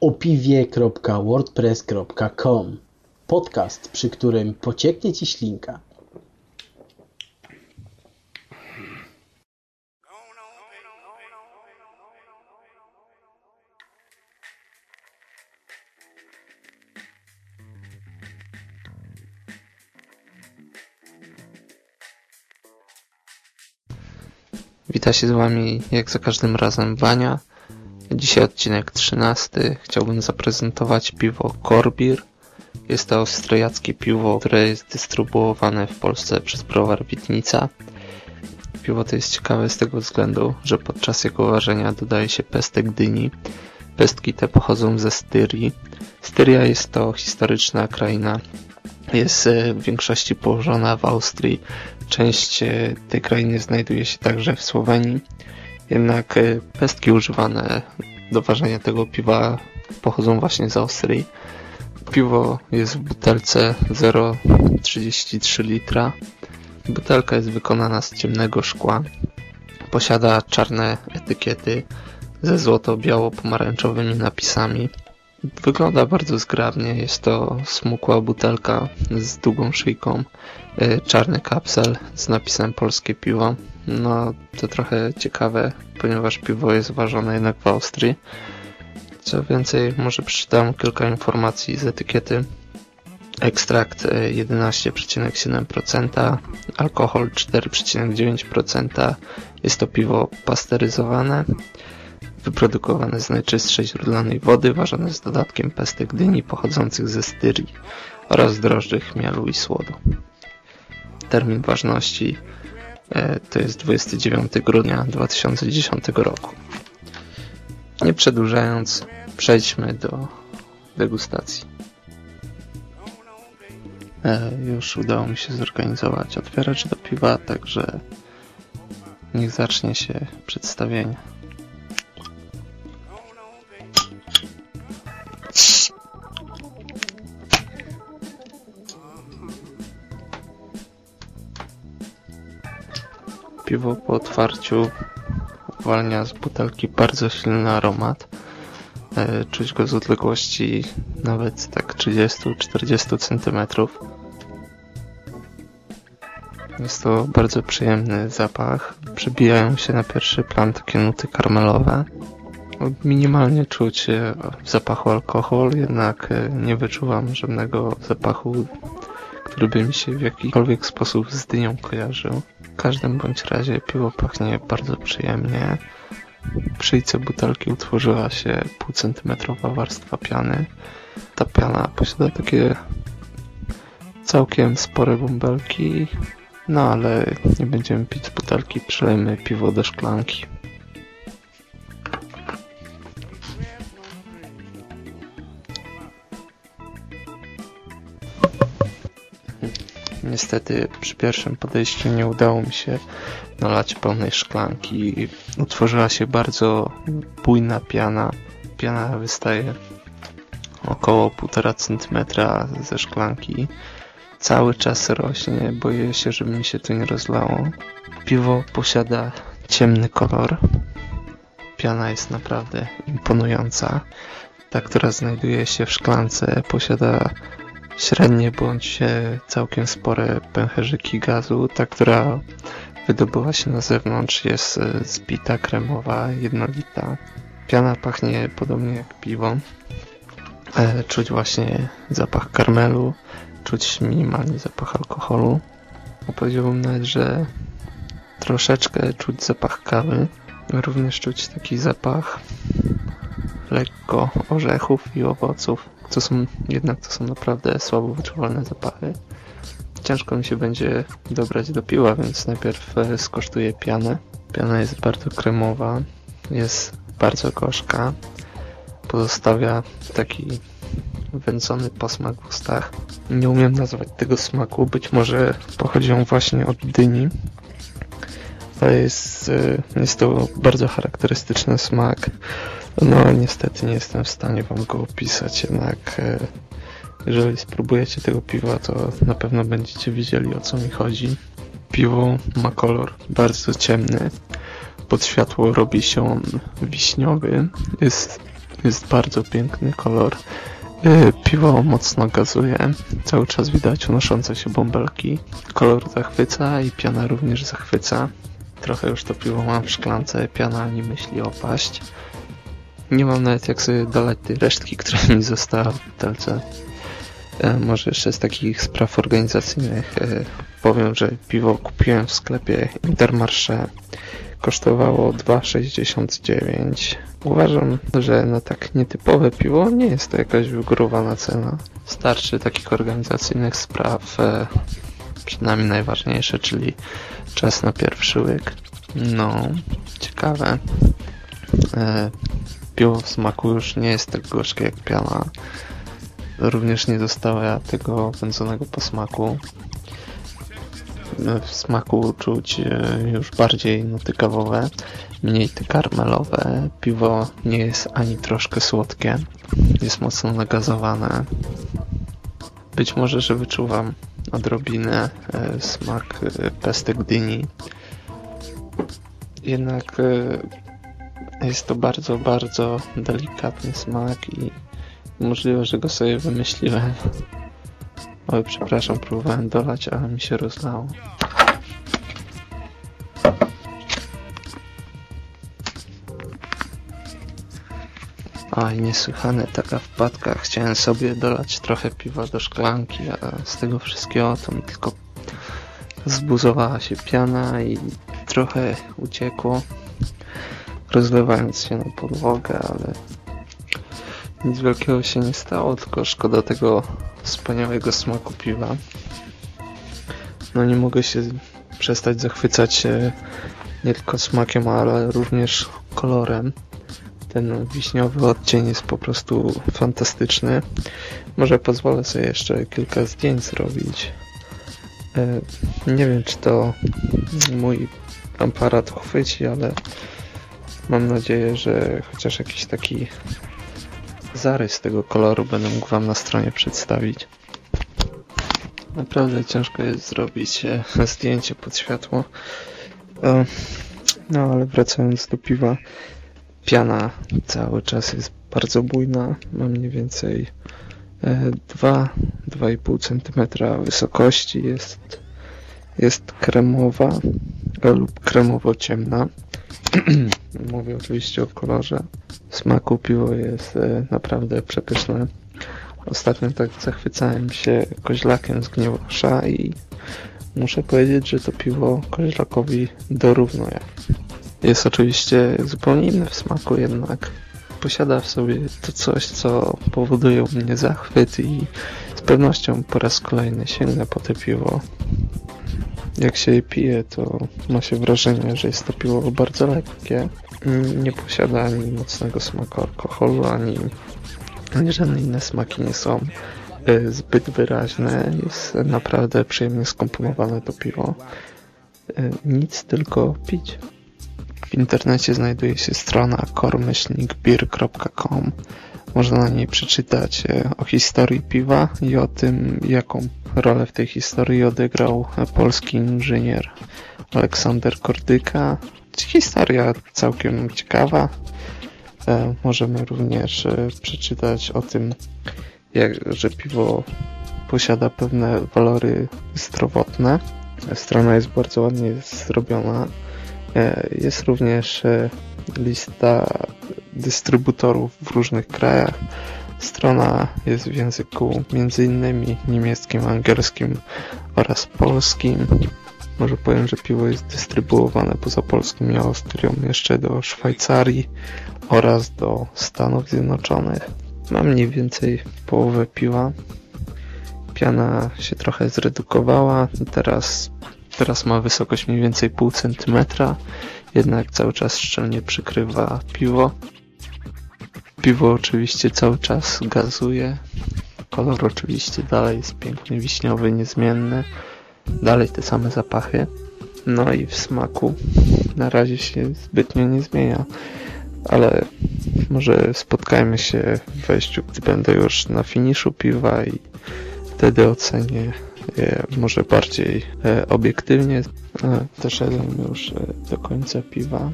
opiwie.wordpress.com Podcast, przy którym pocieknie Ci ślinka. Wita się z Wami jak za każdym razem Wania. Dzisiaj odcinek 13. Chciałbym zaprezentować piwo Korbir. Jest to austriackie piwo, które jest dystrybuowane w Polsce przez browar Witnica. Piwo to jest ciekawe z tego względu, że podczas jego ważenia dodaje się pestek dyni. Pestki te pochodzą ze Styrii. Styria jest to historyczna kraina jest e, w większości położona w Austrii. Część e, tej krainy znajduje się także w Słowenii. Jednak e, pestki używane do ważenia tego piwa pochodzą właśnie z Austrii. Piwo jest w butelce 0,33 litra. Butelka jest wykonana z ciemnego szkła. Posiada czarne etykiety ze złoto-biało-pomarańczowymi napisami. Wygląda bardzo zgrabnie. Jest to smukła butelka z długą szyjką, e, czarny kapsel z napisem polskie piwo. No to trochę ciekawe, ponieważ piwo jest ważone jednak w Austrii. Co więcej, może przeczytam kilka informacji z etykiety. Ekstrakt 11,7%, alkohol 4,9%. Jest to piwo pasteryzowane wyprodukowane z najczystszej źródlanej wody, ważone z dodatkiem pestek dyni pochodzących ze Styrii oraz drożdży chmielu i słodu. Termin ważności e, to jest 29 grudnia 2010 roku. Nie przedłużając, przejdźmy do degustacji. E, już udało mi się zorganizować otwieracz do piwa, także niech zacznie się przedstawienie. Piwo po otwarciu uwalnia z butelki bardzo silny aromat. E, czuć go z odległości nawet tak 30-40 cm. Jest to bardzo przyjemny zapach. Przebijają się na pierwszy plan takie nuty karmelowe. Minimalnie czuć w zapachu alkohol, jednak e, nie wyczuwam żadnego zapachu, który by mi się w jakikolwiek sposób z dynią kojarzył. W każdym bądź razie piwo pachnie bardzo przyjemnie. Szyjce butelki utworzyła się półcentymetrowa warstwa piany. Ta piana posiada takie całkiem spore bąbelki, no ale nie będziemy pić butelki, przelejmy piwo do szklanki. Niestety przy pierwszym podejściu nie udało mi się nalać pełnej szklanki. Utworzyła się bardzo bujna piana. Piana wystaje około 1,5 cm ze szklanki. Cały czas rośnie, boję się, żeby mi się to nie rozlało. Piwo posiada ciemny kolor. Piana jest naprawdę imponująca. Ta, która znajduje się w szklance, posiada średnie bądź całkiem spore pęcherzyki gazu. Ta, która wydobyła się na zewnątrz jest e, zbita, kremowa, jednolita. Piana pachnie podobnie jak piwo. E, czuć właśnie zapach karmelu, czuć minimalny zapach alkoholu. Powiedziałbym nawet, że troszeczkę czuć zapach kawy. Również czuć taki zapach lekko orzechów i owoców. To są, jednak to są naprawdę słabo wyczuwalne zapachy. Ciężko mi się będzie dobrać do piła, więc najpierw e, skosztuję pianę. Piana jest bardzo kremowa, jest bardzo gorzka. Pozostawia taki wędzony posmak w ustach. Nie umiem nazwać tego smaku, być może pochodzi on właśnie od dyni. Ale jest, e, jest to bardzo charakterystyczny smak. No niestety nie jestem w stanie wam go opisać, jednak e, jeżeli spróbujecie tego piwa, to na pewno będziecie wiedzieli o co mi chodzi. Piwo ma kolor bardzo ciemny. Pod światło robi się on wiśniowy. Jest Jest bardzo piękny kolor. E, piwo mocno gazuje. Cały czas widać unoszące się bąbelki. Kolor zachwyca i piana również zachwyca. Trochę już to piwo mam w szklance, piana nie myśli opaść. Nie mam nawet jak sobie dolać tej resztki, która mi została w butelce. E, może jeszcze z takich spraw organizacyjnych e, powiem, że piwo kupiłem w sklepie Intermarché. Kosztowało 2,69. Uważam, że na tak nietypowe piwo nie jest to jakaś wygórowana cena. Starczy takich organizacyjnych spraw, e, przed nami najważniejsze, czyli czas na pierwszy łyk. No, ciekawe. Piwo w smaku już nie jest tak gorzkie jak piana. Również nie dostała tego wędzonego posmaku. W smaku czuć e, już bardziej nuty kawowe, mniej te karmelowe. Piwo nie jest ani troszkę słodkie. Jest mocno nagazowane. Być może, że wyczuwam odrobinę e, smak e, pestek dyni. Jednak jest to bardzo, bardzo delikatny smak i Możliwe, że go sobie wymyśliłem. Oj, przepraszam, próbowałem dolać, ale mi się rozlało. Oj, niesłychane taka wpadka. Chciałem sobie dolać trochę piwa do szklanki, a z tego wszystkiego to mi tylko zbuzowała się piana i trochę uciekło, rozlewając się na podłogę, ale nic wielkiego się nie stało, tylko szkoda tego wspaniałego smaku piwa. No nie mogę się przestać zachwycać się nie tylko smakiem, ale również kolorem. Ten wiśniowy odcień jest po prostu fantastyczny. Może pozwolę sobie jeszcze kilka zdjęć zrobić. E, nie wiem, czy to mój aparat chwyci, ale mam nadzieję, że chociaż jakiś taki zarys tego koloru będę mógł Wam na stronie przedstawić. Naprawdę ciężko jest zrobić e, zdjęcie pod światło. E, no ale wracając do piwa, piana cały czas jest bardzo bujna. Ma mniej więcej 2-2,5 cm wysokości. Jest, jest kremowa lub kremowo-ciemna. Mówię oczywiście o kolorze. Smaku piwo jest e, naprawdę przepyszne. Ostatnio tak zachwycałem się koźlakiem z Gniewosza i muszę powiedzieć, że to piwo koźlakowi dorównuje. Jest oczywiście zupełnie inne w smaku, jednak posiada w sobie to coś, co powoduje u mnie zachwyt i z pewnością po raz kolejny sięgnę po te piwo jak się je pije, to ma się wrażenie, że jest to piwo bardzo lekkie. Nie posiada ani mocnego smaku alkoholu, ani, ani żadne inne smaki nie są e, zbyt wyraźne. Jest naprawdę przyjemnie skomponowane to piwo. E, nic, tylko pić. W internecie znajduje się strona kormyślnikbeer.com można na niej przeczytać e, o historii piwa i o tym, jaką rolę w tej historii odegrał polski inżynier Aleksander Kordyka. Historia całkiem ciekawa. E, możemy również e, przeczytać o tym, jak, że piwo posiada pewne walory zdrowotne. Strona jest bardzo ładnie zrobiona. Jest również lista dystrybutorów w różnych krajach. Strona jest w języku m.in. niemieckim, angielskim oraz polskim. Może powiem, że piwo jest dystrybuowane poza Polską i Austrią jeszcze do Szwajcarii oraz do Stanów Zjednoczonych. Mam mniej więcej połowę piwa. Piana się trochę zredukowała. Teraz, teraz ma wysokość mniej więcej pół centymetra jednak cały czas szczelnie przykrywa piwo. Piwo oczywiście cały czas gazuje. Kolor oczywiście dalej jest piękny, wiśniowy, niezmienny. Dalej te same zapachy. No i w smaku na razie się zbytnio nie zmienia. Ale może spotkajmy się w wejściu, gdy będę już na finiszu piwa i wtedy ocenię może bardziej e, obiektywnie. E, doszedłem już e, do końca piwa.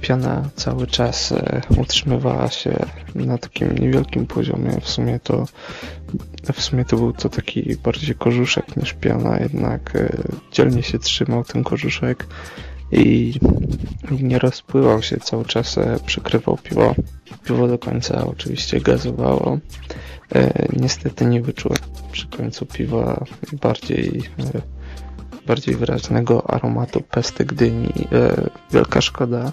Piana cały czas e, utrzymywała się na takim niewielkim poziomie. W sumie to w sumie to był to taki bardziej korzuszek niż piana, jednak e, dzielnie się trzymał ten korzuszek i nie rozpływał się cały czas, e, przykrywał piwo. Piwo do końca oczywiście gazowało. Niestety nie wyczułem przy końcu piwa bardziej bardziej wyraźnego aromatu pesty gdyni. Wielka szkoda,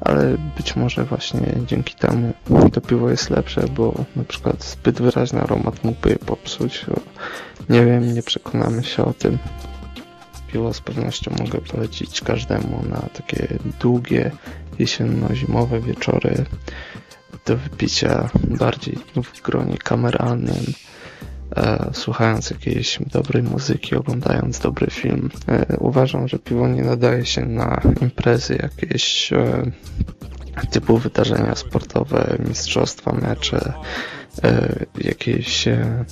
ale być może właśnie dzięki temu to piwo jest lepsze, bo na przykład zbyt wyraźny aromat mógłby je popsuć. Nie wiem, nie przekonamy się o tym. Piwo z pewnością mogę polecić każdemu na takie długie jesienno-zimowe wieczory do wypicia bardziej w gronie kameralnym e, słuchając jakiejś dobrej muzyki, oglądając dobry film. E, uważam, że piwo nie nadaje się na imprezy jakieś e, typu wydarzenia sportowe, mistrzostwa, mecze, e, jakieś e,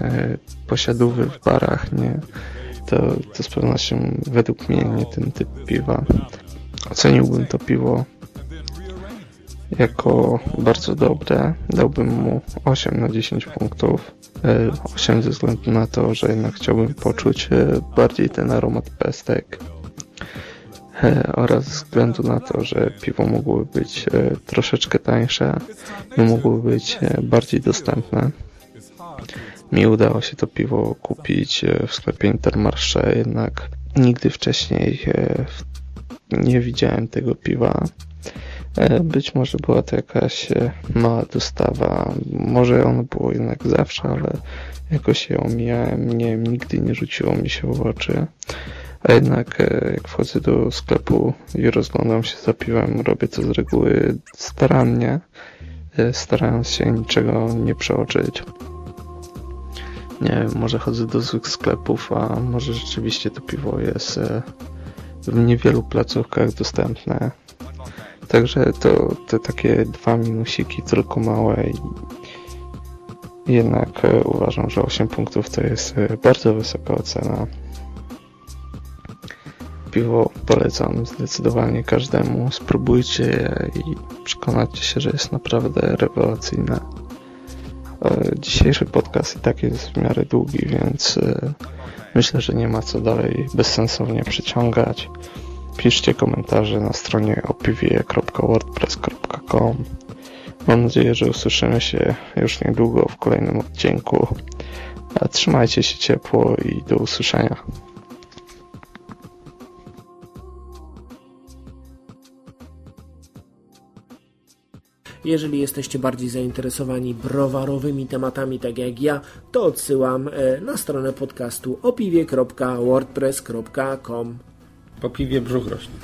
e, posiadówy w barach, nie. To, to z pewnością według mnie nie ten typ piwa. Oceniłbym to piwo jako bardzo dobre. Dałbym mu 8 na 10 punktów. 8 e, ze względu na to, że jednak chciałbym poczuć e, bardziej ten aromat pestek e, oraz ze względu na to, że piwo mogłoby być troszeczkę tańsze i mogłoby być bardziej dostępne. Mi udało się to piwo kupić w sklepie Intermarché, jednak nigdy wcześniej nie widziałem tego piwa. E, być może była to jakaś e, mała dostawa, może ono było jednak zawsze, ale jakoś je omijałem, nie, nigdy nie rzuciło mi się w oczy. A jednak e, jak wchodzę do sklepu i rozglądam się za piwem, robię to z reguły starannie, starając się niczego nie przeoczyć. Nie wiem, może chodzę do złych sklepów, a może rzeczywiście to piwo jest w niewielu placówkach dostępne Także to te takie dwa minusiki tylko małe jednak e, uważam, że 8 punktów to jest e, bardzo wysoka ocena. Piwo polecam zdecydowanie każdemu. Spróbujcie je i przekonacie się, że jest naprawdę rewelacyjne. E, dzisiejszy podcast i tak jest w miarę długi, więc myślę, że nie ma co dalej bezsensownie przyciągać. Piszcie komentarze na stronie opiwie.wordpress.com Mam nadzieję, że usłyszymy się już niedługo w kolejnym odcinku. Trzymajcie się ciepło i do usłyszenia. Jeżeli jesteście bardziej zainteresowani browarowymi tematami, tak jak ja, to odsyłam e, na stronę podcastu opiwie.wordpress.com po piwie brzuch rośnie.